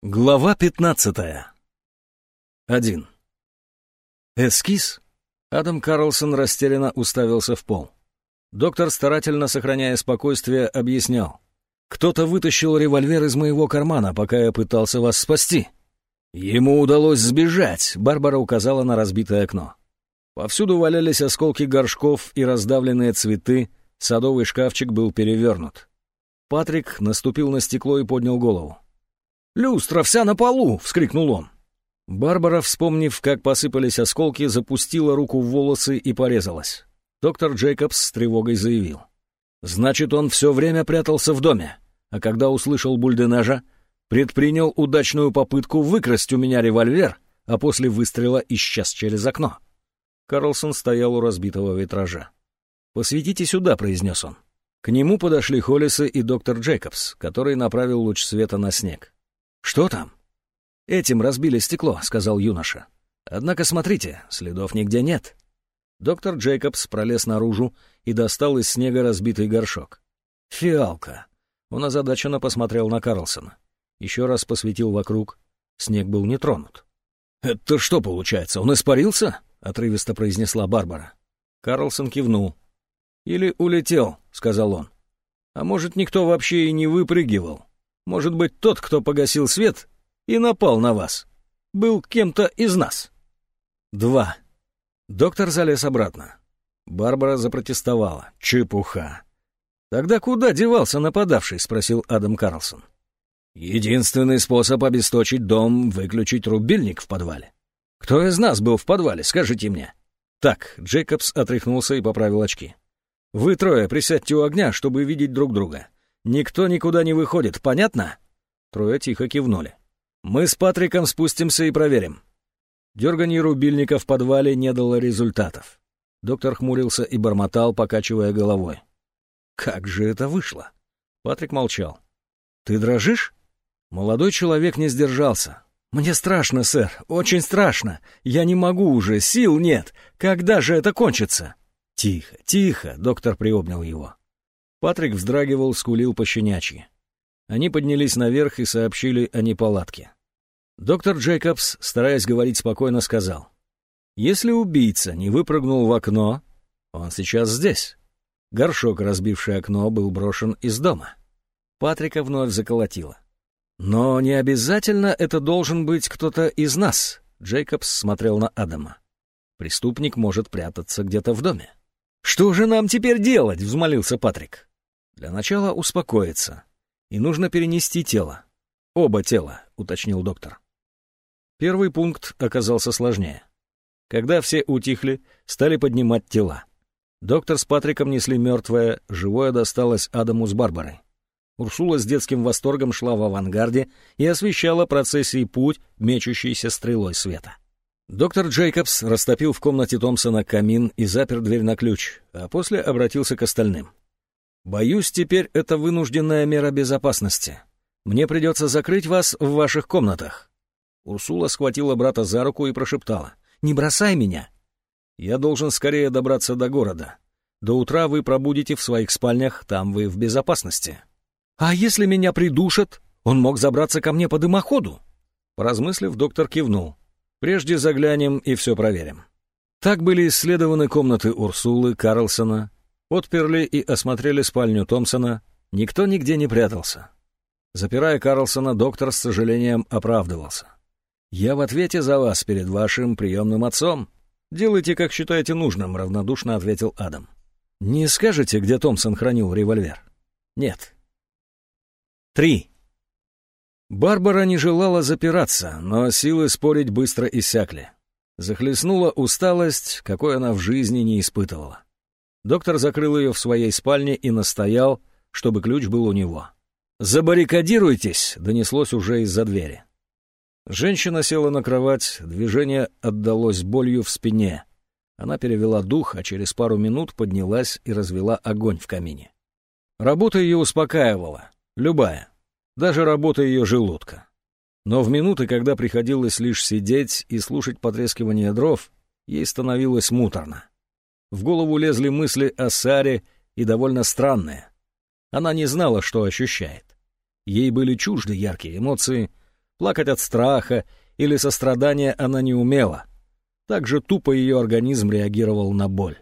Глава 15. 1. Эскиз? Адам Карлсон растерянно уставился в пол. Доктор, старательно сохраняя спокойствие, объяснял. «Кто-то вытащил револьвер из моего кармана, пока я пытался вас спасти. Ему удалось сбежать», — Барбара указала на разбитое окно. Повсюду валялись осколки горшков и раздавленные цветы, садовый шкафчик был перевернут. Патрик наступил на стекло и поднял голову. «Люстра вся на полу!» — вскрикнул он. Барбара, вспомнив, как посыпались осколки, запустила руку в волосы и порезалась. Доктор Джейкобс с тревогой заявил. «Значит, он все время прятался в доме, а когда услышал бульденажа, предпринял удачную попытку выкрасть у меня револьвер, а после выстрела исчез через окно». Карлсон стоял у разбитого витража. «Посветите сюда», — произнес он. К нему подошли Холлисы и доктор Джейкобс, который направил луч света на снег. «Что там?» «Этим разбили стекло», — сказал юноша. «Однако смотрите, следов нигде нет». Доктор Джейкобс пролез наружу и достал из снега разбитый горшок. «Фиалка». Он озадаченно посмотрел на Карлсона. Еще раз посветил вокруг. Снег был не тронут. «Это что получается, он испарился?» — отрывисто произнесла Барбара. Карлсон кивнул. «Или улетел», — сказал он. «А может, никто вообще и не выпрыгивал?» Может быть, тот, кто погасил свет и напал на вас, был кем-то из нас. Два. Доктор залез обратно. Барбара запротестовала. Чепуха. «Тогда куда девался нападавший?» — спросил Адам Карлсон. «Единственный способ обесточить дом — выключить рубильник в подвале. Кто из нас был в подвале, скажите мне?» «Так», — Джейкобс отряхнулся и поправил очки. «Вы трое присядьте у огня, чтобы видеть друг друга. Никто никуда не выходит, понятно?» Трое тихо кивнули. «Мы с Патриком спустимся и проверим». Дерганье рубильника в подвале не дало результатов. Доктор хмурился и бормотал, покачивая головой. «Как же это вышло?» Патрик молчал. «Ты дрожишь?» Молодой человек не сдержался. «Мне страшно, сэр, очень страшно. Я не могу уже, сил нет. Когда же это кончится?» «Тихо, тихо», — доктор приобнял его. Патрик вздрагивал, скулил пощенячьи. Они поднялись наверх и сообщили о неполадке. Доктор Джейкобс, стараясь говорить спокойно, сказал, «Если убийца не выпрыгнул в окно, он сейчас здесь». Горшок, разбивший окно, был брошен из дома. Патрика вновь заколотило. «Но не обязательно это должен быть кто-то из нас», — Джейкобс смотрел на Адама. «Преступник может прятаться где-то в доме». «Что же нам теперь делать?» — взмолился Патрик. Для начала успокоиться. И нужно перенести тело. Оба тела, уточнил доктор. Первый пункт оказался сложнее. Когда все утихли, стали поднимать тела. Доктор с Патриком несли мертвое, живое досталось Адаму с Барбарой. Урсула с детским восторгом шла в авангарде и освещала процессии путь, мечущийся стрелой света. Доктор Джейкобс растопил в комнате Томпсона камин и запер дверь на ключ, а после обратился к остальным. Боюсь, теперь это вынужденная мера безопасности. Мне придется закрыть вас в ваших комнатах». Урсула схватила брата за руку и прошептала. «Не бросай меня!» «Я должен скорее добраться до города. До утра вы пробудете в своих спальнях, там вы в безопасности». «А если меня придушат? Он мог забраться ко мне по дымоходу?» Поразмыслив, доктор кивнул. «Прежде заглянем и все проверим». Так были исследованы комнаты Урсулы, Карлсона, Отперли и осмотрели спальню Томпсона. Никто нигде не прятался. Запирая Карлсона, доктор с сожалением оправдывался. «Я в ответе за вас перед вашим приемным отцом. Делайте, как считаете нужным», — равнодушно ответил Адам. «Не скажете, где Томпсон хранил револьвер?» «Нет». Три. Барбара не желала запираться, но силы спорить быстро иссякли. Захлестнула усталость, какой она в жизни не испытывала. Доктор закрыл ее в своей спальне и настоял, чтобы ключ был у него. «Забаррикадируйтесь!» — донеслось уже из-за двери. Женщина села на кровать, движение отдалось болью в спине. Она перевела дух, а через пару минут поднялась и развела огонь в камине. Работа ее успокаивала, любая, даже работа ее желудка. Но в минуты, когда приходилось лишь сидеть и слушать потрескивание дров, ей становилось муторно. В голову лезли мысли о Саре и довольно странные. Она не знала, что ощущает. Ей были чужды яркие эмоции, Плакать от страха или сострадания она не умела. Так же тупо ее организм реагировал на боль.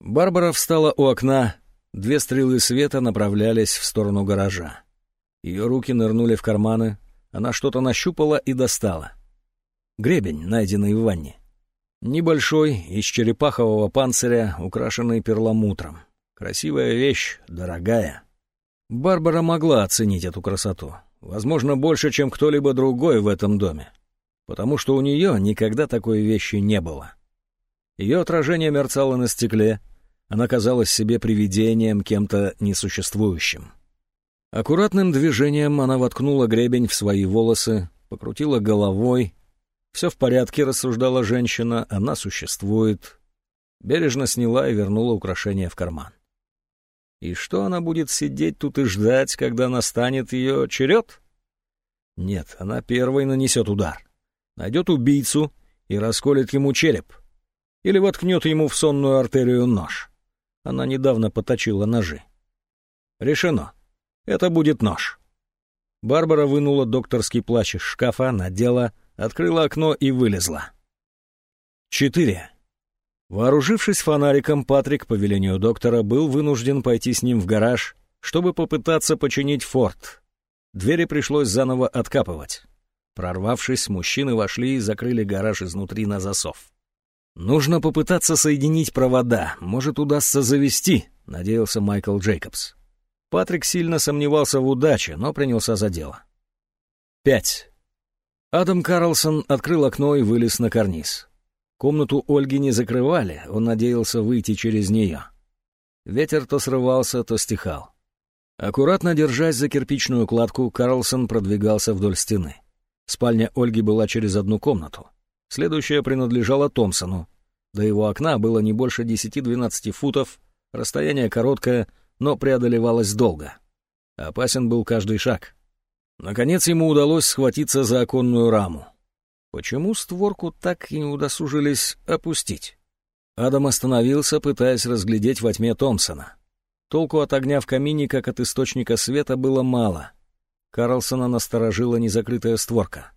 Барбара встала у окна, две стрелы света направлялись в сторону гаража. Ее руки нырнули в карманы, она что-то нащупала и достала. Гребень, найденный в ванне. Небольшой, из черепахового панциря, украшенный перламутром. Красивая вещь, дорогая. Барбара могла оценить эту красоту. Возможно, больше, чем кто-либо другой в этом доме. Потому что у нее никогда такой вещи не было. Ее отражение мерцало на стекле. Она казалась себе привидением, кем-то несуществующим. Аккуратным движением она воткнула гребень в свои волосы, покрутила головой. «Все в порядке», — рассуждала женщина, — «она существует». Бережно сняла и вернула украшение в карман. И что она будет сидеть тут и ждать, когда настанет ее черед? Нет, она первой нанесет удар. Найдет убийцу и расколет ему череп. Или воткнет ему в сонную артерию нож. Она недавно поточила ножи. Решено. Это будет нож. Барбара вынула докторский плащ из шкафа, надела, открыла окно и вылезла. Четыре. Вооружившись фонариком, Патрик, по велению доктора, был вынужден пойти с ним в гараж, чтобы попытаться починить форт. Двери пришлось заново откапывать. Прорвавшись, мужчины вошли и закрыли гараж изнутри на засов. «Нужно попытаться соединить провода, может, удастся завести», — надеялся Майкл Джейкобс. Патрик сильно сомневался в удаче, но принялся за дело. Пять. Адам Карлсон открыл окно и вылез на карниз. Комнату Ольги не закрывали, он надеялся выйти через нее. Ветер то срывался, то стихал. Аккуратно держась за кирпичную кладку, Карлсон продвигался вдоль стены. Спальня Ольги была через одну комнату. Следующая принадлежала Томпсону. До его окна было не больше 10-12 футов, расстояние короткое, но преодолевалось долго. Опасен был каждый шаг. Наконец ему удалось схватиться за оконную раму. Почему створку так и не удосужились опустить? Адам остановился, пытаясь разглядеть во тьме Томпсона. Толку от огня в камине, как от источника света, было мало. Карлсона насторожила незакрытая створка.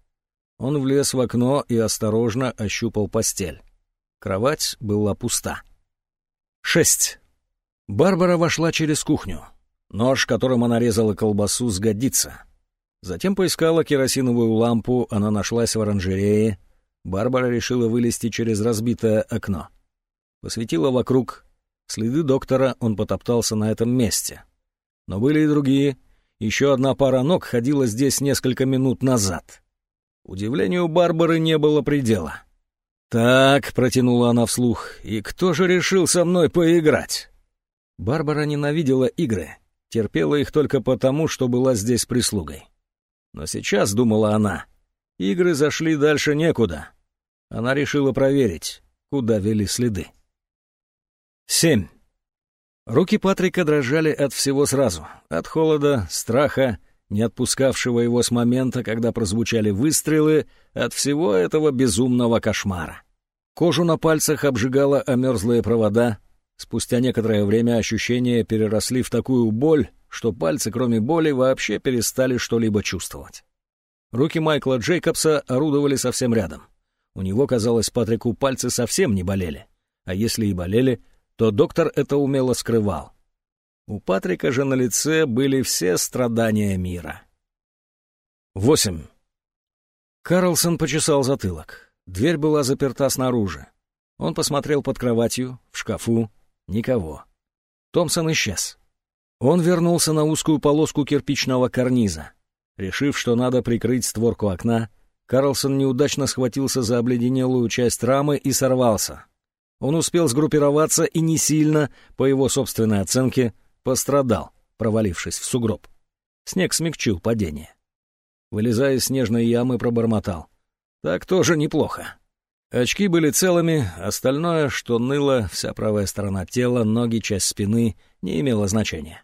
Он влез в окно и осторожно ощупал постель. Кровать была пуста. Шесть. Барбара вошла через кухню. Нож, которым она резала колбасу, сгодится. Затем поискала керосиновую лампу, она нашлась в оранжерее. Барбара решила вылезти через разбитое окно. Посветила вокруг. Следы доктора он потоптался на этом месте. Но были и другие. Еще одна пара ног ходила здесь несколько минут назад. Удивлению Барбары не было предела. «Так», — протянула она вслух, — «и кто же решил со мной поиграть?» Барбара ненавидела игры, терпела их только потому, что была здесь прислугой. Но сейчас, думала она, игры зашли дальше некуда. Она решила проверить, куда вели следы. Семь. Руки Патрика дрожали от всего сразу. От холода, страха, не отпускавшего его с момента, когда прозвучали выстрелы, от всего этого безумного кошмара. Кожу на пальцах обжигала омерзлые провода. Спустя некоторое время ощущения переросли в такую боль, что пальцы, кроме боли, вообще перестали что-либо чувствовать. Руки Майкла Джейкобса орудовали совсем рядом. У него, казалось, Патрику пальцы совсем не болели. А если и болели, то доктор это умело скрывал. У Патрика же на лице были все страдания мира. Восемь. Карлсон почесал затылок. Дверь была заперта снаружи. Он посмотрел под кроватью, в шкафу. Никого. Томпсон исчез. Он вернулся на узкую полоску кирпичного карниза. Решив, что надо прикрыть створку окна, Карлсон неудачно схватился за обледенелую часть рамы и сорвался. Он успел сгруппироваться и не сильно, по его собственной оценке, пострадал, провалившись в сугроб. Снег смягчил падение. Вылезая из снежной ямы, пробормотал. Так тоже неплохо. Очки были целыми, остальное, что ныло, вся правая сторона тела, ноги, часть спины, не имело значения.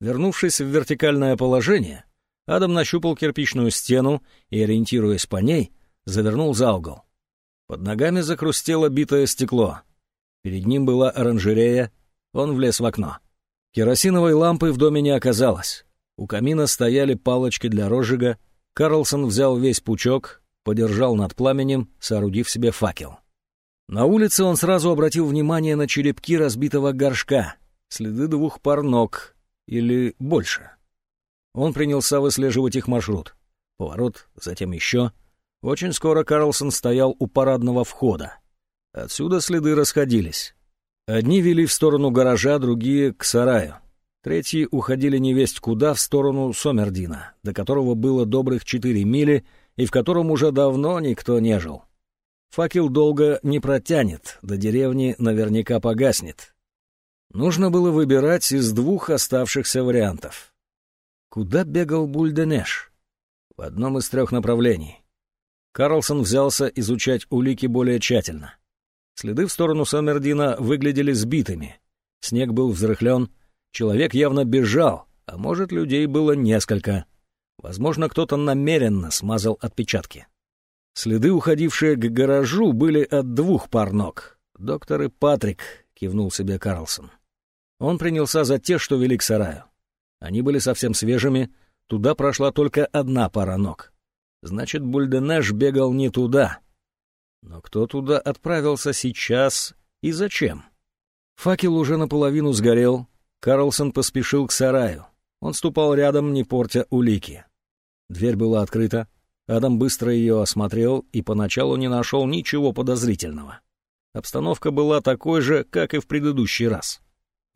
Вернувшись в вертикальное положение, Адам нащупал кирпичную стену и, ориентируясь по ней, завернул за угол. Под ногами закрустело битое стекло. Перед ним была оранжерея, он влез в окно. Керосиновой лампы в доме не оказалось. У камина стояли палочки для розжига, Карлсон взял весь пучок, подержал над пламенем, соорудив себе факел. На улице он сразу обратил внимание на черепки разбитого горшка, следы двух пар ног или больше. Он принялся выслеживать их маршрут. Поворот, затем еще. Очень скоро Карлсон стоял у парадного входа. Отсюда следы расходились. Одни вели в сторону гаража, другие — к сараю. Третьи уходили невесть куда в сторону Сомердина, до которого было добрых четыре мили и в котором уже давно никто не жил. Факел долго не протянет, до деревни наверняка погаснет. Нужно было выбирать из двух оставшихся вариантов. Куда бегал Бульденеш? В одном из трех направлений. Карлсон взялся изучать улики более тщательно. Следы в сторону Сомердина выглядели сбитыми. Снег был взрыхлен, человек явно бежал, а может, людей было несколько. Возможно, кто-то намеренно смазал отпечатки. Следы, уходившие к гаражу, были от двух пар ног. «Доктор и Патрик», — кивнул себе Карлсон. Он принялся за те, что вели к сараю. Они были совсем свежими, туда прошла только одна пара ног. Значит, Бульденеш бегал не туда. Но кто туда отправился сейчас и зачем? Факел уже наполовину сгорел. Карлсон поспешил к сараю. Он ступал рядом, не портя улики. Дверь была открыта. Адам быстро ее осмотрел и поначалу не нашел ничего подозрительного. Обстановка была такой же, как и в предыдущий раз.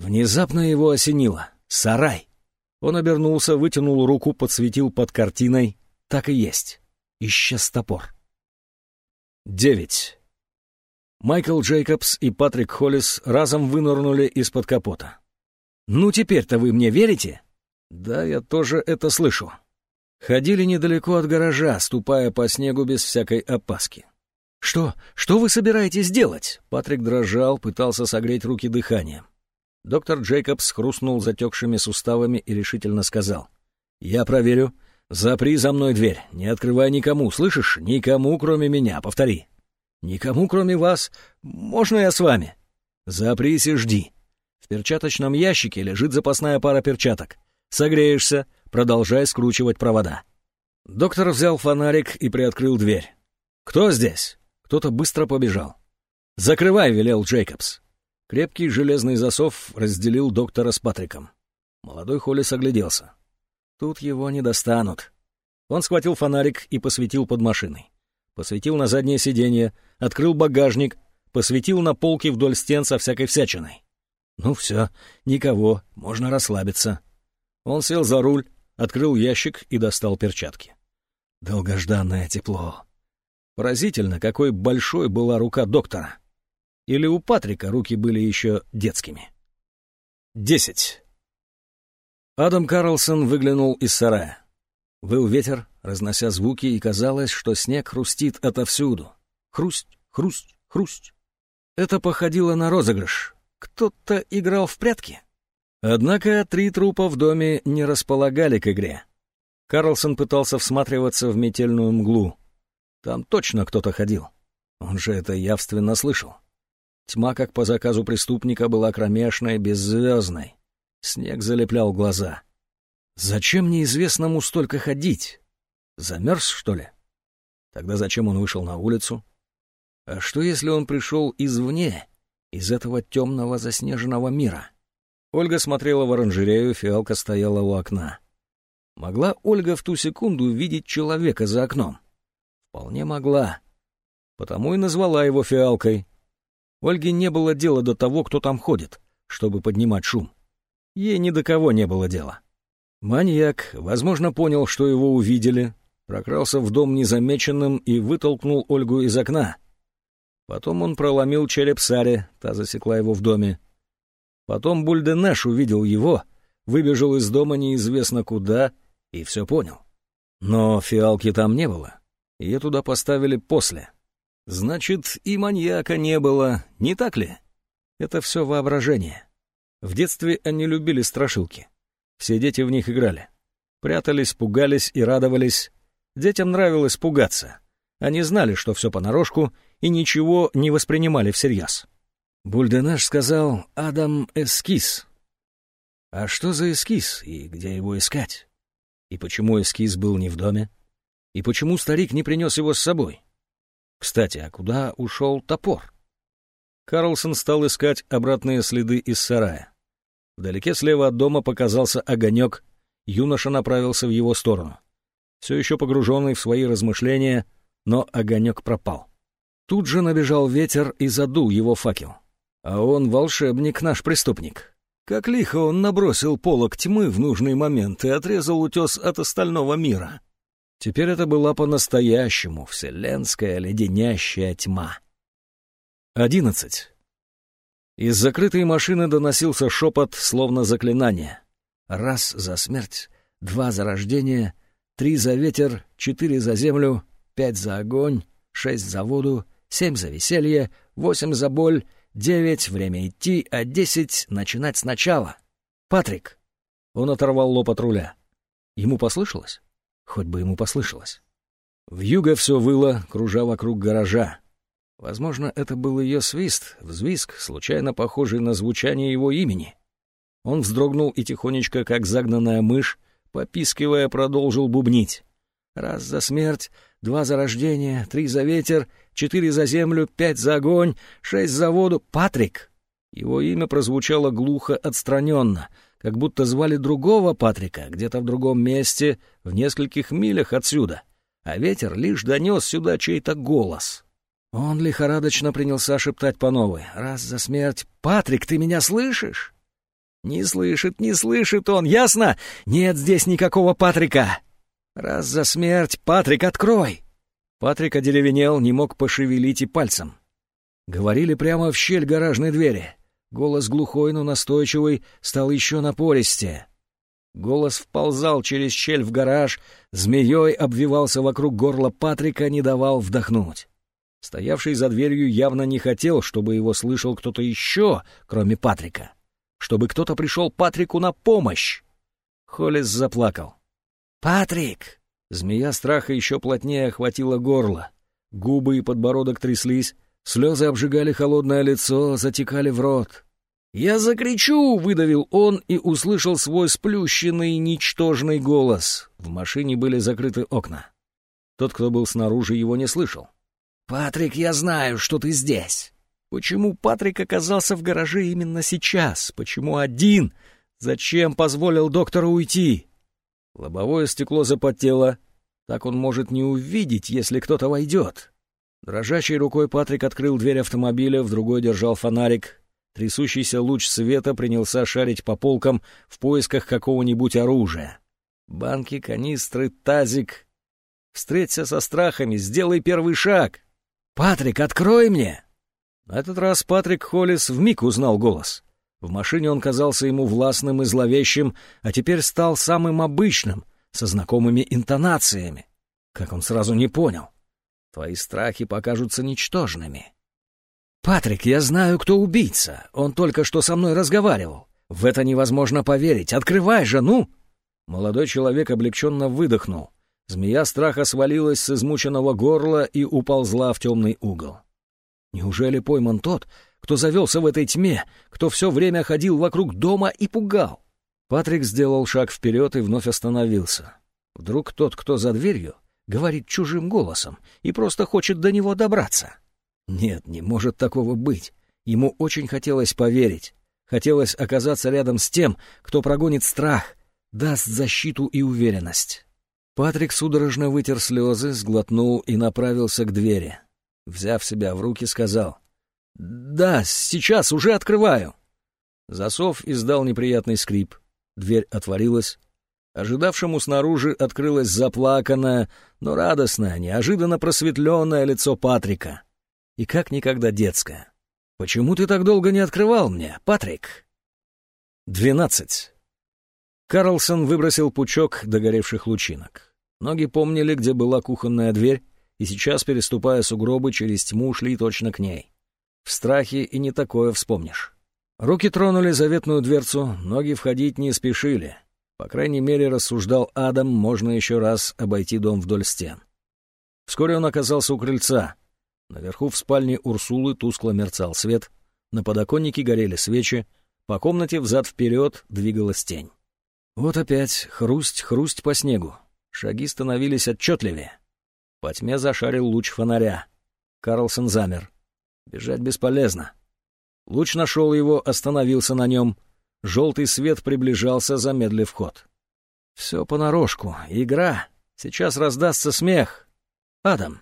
Внезапно его осенило. «Сарай!» Он обернулся, вытянул руку, подсветил под картиной. Так и есть. Исчез топор. Девять. Майкл Джейкобс и Патрик Холлис разом вынырнули из-под капота. «Ну теперь-то вы мне верите?» «Да, я тоже это слышу. Ходили недалеко от гаража, ступая по снегу без всякой опаски. «Что? Что вы собираетесь делать?» Патрик дрожал, пытался согреть руки дыханием. Доктор Джейкобс хрустнул затекшими суставами и решительно сказал. «Я проверю. Запри за мной дверь. Не открывай никому, слышишь? Никому, кроме меня. Повтори. Никому, кроме вас. Можно я с вами? Запрись и жди. В перчаточном ящике лежит запасная пара перчаток. Согреешься, продолжая скручивать провода. Доктор взял фонарик и приоткрыл дверь. «Кто здесь?» Кто-то быстро побежал. «Закрывай!» — велел Джейкобс. Крепкий железный засов разделил доктора с Патриком. Молодой Холлис огляделся. Тут его не достанут. Он схватил фонарик и посветил под машиной. Посветил на заднее сиденье, открыл багажник, посветил на полки вдоль стен со всякой всячиной. Ну все, никого, можно расслабиться. Он сел за руль, открыл ящик и достал перчатки. Долгожданное тепло. Поразительно, какой большой была рука доктора. Или у Патрика руки были еще детскими. Десять. Адам Карлсон выглянул из сарая. Выл ветер, разнося звуки, и казалось, что снег хрустит отовсюду. Хрусть, хрусть, хрусть. Это походило на розыгрыш. Кто-то играл в прятки. Однако три трупа в доме не располагали к игре. Карлсон пытался всматриваться в метельную мглу. Там точно кто-то ходил. Он же это явственно слышал. Тьма, как по заказу преступника, была кромешной, беззвездной. Снег залеплял глаза. Зачем неизвестному столько ходить? Замерз, что ли? Тогда зачем он вышел на улицу? А что, если он пришел извне, из этого темного заснеженного мира? Ольга смотрела в оранжерею, фиалка стояла у окна. Могла Ольга в ту секунду видеть человека за окном? Вполне могла. Потому и назвала его фиалкой. Ольге не было дела до того, кто там ходит, чтобы поднимать шум. Ей ни до кого не было дела. Маньяк, возможно, понял, что его увидели, прокрался в дом незамеченным и вытолкнул Ольгу из окна. Потом он проломил череп Саре, та засекла его в доме. Потом Бульденеш увидел его, выбежал из дома неизвестно куда и все понял. Но фиалки там не было. Ее туда поставили после. Значит, и маньяка не было, не так ли? Это все воображение. В детстве они любили страшилки. Все дети в них играли. Прятались, пугались и радовались. Детям нравилось пугаться. Они знали, что все понарошку, и ничего не воспринимали всерьез. Бульденаш сказал «Адам эскиз». А что за эскиз и где его искать? И почему эскиз был не в доме? И почему старик не принес его с собой? Кстати, а куда ушел топор? Карлсон стал искать обратные следы из сарая. Вдалеке слева от дома показался огонек, юноша направился в его сторону. Все еще погруженный в свои размышления, но огонек пропал. Тут же набежал ветер и задул его факел. А он волшебник, наш преступник. Как лихо он набросил полок тьмы в нужный момент и отрезал утес от остального мира. Теперь это была по-настоящему вселенская леденящая тьма. Одиннадцать. Из закрытой машины доносился шепот, словно заклинание. Раз за смерть, два за рождение, три за ветер, четыре за землю, пять за огонь, шесть за воду, семь за веселье, восемь за боль, девять — время идти, а десять — начинать сначала. «Патрик!» Он оторвал лоб от руля. Ему послышалось? Хоть бы ему послышалось. В юго все выло, кружа вокруг гаража. Возможно, это был ее свист, взвизг, случайно похожий на звучание его имени. Он вздрогнул и тихонечко, как загнанная мышь, попискивая, продолжил бубнить. Раз за смерть, два за рождение, три за ветер, четыре за землю, пять за огонь, шесть за воду. Патрик! Его имя прозвучало глухо отстраненно, как будто звали другого Патрика, где-то в другом месте, в нескольких милях отсюда. А ветер лишь донес сюда чей-то голос. Он лихорадочно принялся шептать по новой. «Раз за смерть! Патрик, ты меня слышишь?» «Не слышит, не слышит он, ясно? Нет здесь никакого Патрика!» «Раз за смерть! Патрик, открой!» Патрик одеревенел, не мог пошевелить и пальцем. Говорили прямо в щель гаражной двери. Голос глухой, но настойчивый, стал еще напористее. Голос вползал через щель в гараж, змеей обвивался вокруг горла Патрика, не давал вдохнуть. Стоявший за дверью явно не хотел, чтобы его слышал кто-то еще, кроме Патрика. Чтобы кто-то пришел Патрику на помощь. Холлис заплакал. «Патрик!» Змея страха еще плотнее охватила горло. Губы и подбородок тряслись, Слезы обжигали холодное лицо, затекали в рот. «Я закричу!» — выдавил он и услышал свой сплющенный, ничтожный голос. В машине были закрыты окна. Тот, кто был снаружи, его не слышал. «Патрик, я знаю, что ты здесь!» Почему Патрик оказался в гараже именно сейчас? Почему один? Зачем позволил доктору уйти? Лобовое стекло запотело. Так он может не увидеть, если кто-то войдет. Дрожащей рукой Патрик открыл дверь автомобиля, в другой держал фонарик. Трясущийся луч света принялся шарить по полкам в поисках какого-нибудь оружия. Банки, канистры, тазик. Встреться со страхами, сделай первый шаг. «Патрик, открой мне!» На этот раз Патрик Холлис вмиг узнал голос. В машине он казался ему властным и зловещим, а теперь стал самым обычным, со знакомыми интонациями. Как он сразу не понял. Твои страхи покажутся ничтожными. «Патрик, я знаю, кто убийца. Он только что со мной разговаривал. В это невозможно поверить. Открывай же, ну!» Молодой человек облегченно выдохнул. Змея страха свалилась с измученного горла и уползла в темный угол. Неужели пойман тот, кто завелся в этой тьме, кто все время ходил вокруг дома и пугал? Патрик сделал шаг вперед и вновь остановился. Вдруг тот, кто за дверью, говорит чужим голосом и просто хочет до него добраться. Нет, не может такого быть. Ему очень хотелось поверить. Хотелось оказаться рядом с тем, кто прогонит страх, даст защиту и уверенность. Патрик судорожно вытер слезы, сглотнул и направился к двери. Взяв себя в руки, сказал «Да, сейчас, уже открываю». Засов издал неприятный скрип. Дверь отворилась, Ожидавшему снаружи открылось заплаканное, но радостное, неожиданно просветленное лицо Патрика. И как никогда детское. «Почему ты так долго не открывал мне, Патрик?» Двенадцать. Карлсон выбросил пучок догоревших лучинок. Ноги помнили, где была кухонная дверь, и сейчас, переступая сугробы, через тьму шли точно к ней. В страхе и не такое вспомнишь. Руки тронули заветную дверцу, ноги входить не спешили. По крайней мере, рассуждал Адам, можно еще раз обойти дом вдоль стен. Вскоре он оказался у крыльца. Наверху в спальне Урсулы тускло мерцал свет, на подоконнике горели свечи, по комнате взад-вперед двигалась тень. Вот опять хрусть-хрусть по снегу. Шаги становились отчетливее. По тьме зашарил луч фонаря. Карлсон замер. Бежать бесполезно. Луч нашел его, остановился на нем. Желтый свет приближался, замедлив ход. Все понарошку. Игра. Сейчас раздастся смех. Адам,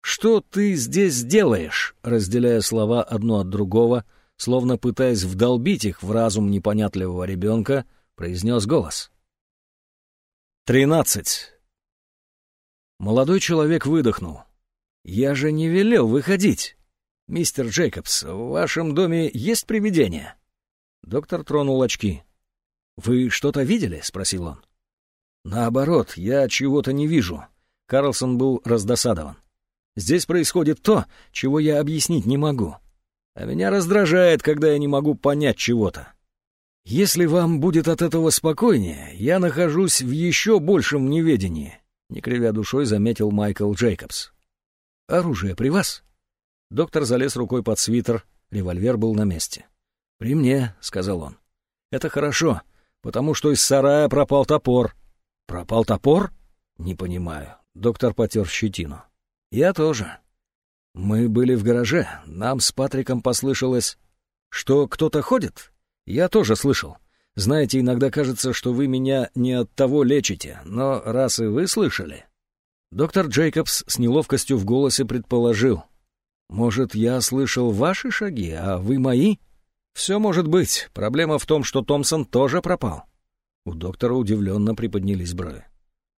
что ты здесь делаешь? Разделяя слова одно от другого, словно пытаясь вдолбить их в разум непонятливого ребенка, произнес голос. «Тринадцать». Молодой человек выдохнул. «Я же не велел выходить. Мистер Джейкобс, в вашем доме есть привидение?» Доктор тронул очки. «Вы что-то видели?» — спросил он. «Наоборот, я чего-то не вижу». Карлсон был раздосадован. «Здесь происходит то, чего я объяснить не могу. А меня раздражает, когда я не могу понять чего-то. Если вам будет от этого спокойнее, я нахожусь в еще большем неведении», — не кривя душой заметил Майкл Джейкобс. «Оружие при вас?» Доктор залез рукой под свитер, револьвер был на месте. «При мне», — сказал он. «Это хорошо, потому что из сарая пропал топор». «Пропал топор?» «Не понимаю». Доктор потер щетину. «Я тоже». «Мы были в гараже. Нам с Патриком послышалось, что кто-то ходит. Я тоже слышал. Знаете, иногда кажется, что вы меня не от того лечите, но раз и вы слышали...» Доктор Джейкобс с неловкостью в голосе предположил. «Может, я слышал ваши шаги, а вы мои?» «Все может быть. Проблема в том, что Томпсон тоже пропал». У доктора удивленно приподнялись брови.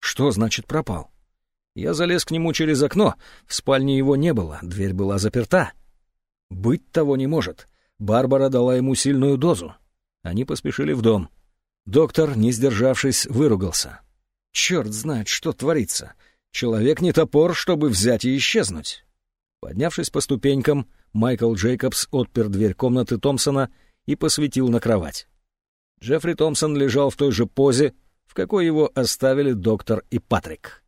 «Что значит пропал?» Я залез к нему через окно. В спальне его не было, дверь была заперта. Быть того не может. Барбара дала ему сильную дозу. Они поспешили в дом. Доктор, не сдержавшись, выругался. Черт знает, что творится. Человек не топор, чтобы взять и исчезнуть. Поднявшись по ступенькам, Майкл Джейкобс отпер дверь комнаты Томпсона и посветил на кровать. Джеффри Томпсон лежал в той же позе, в какой его оставили доктор и Патрик.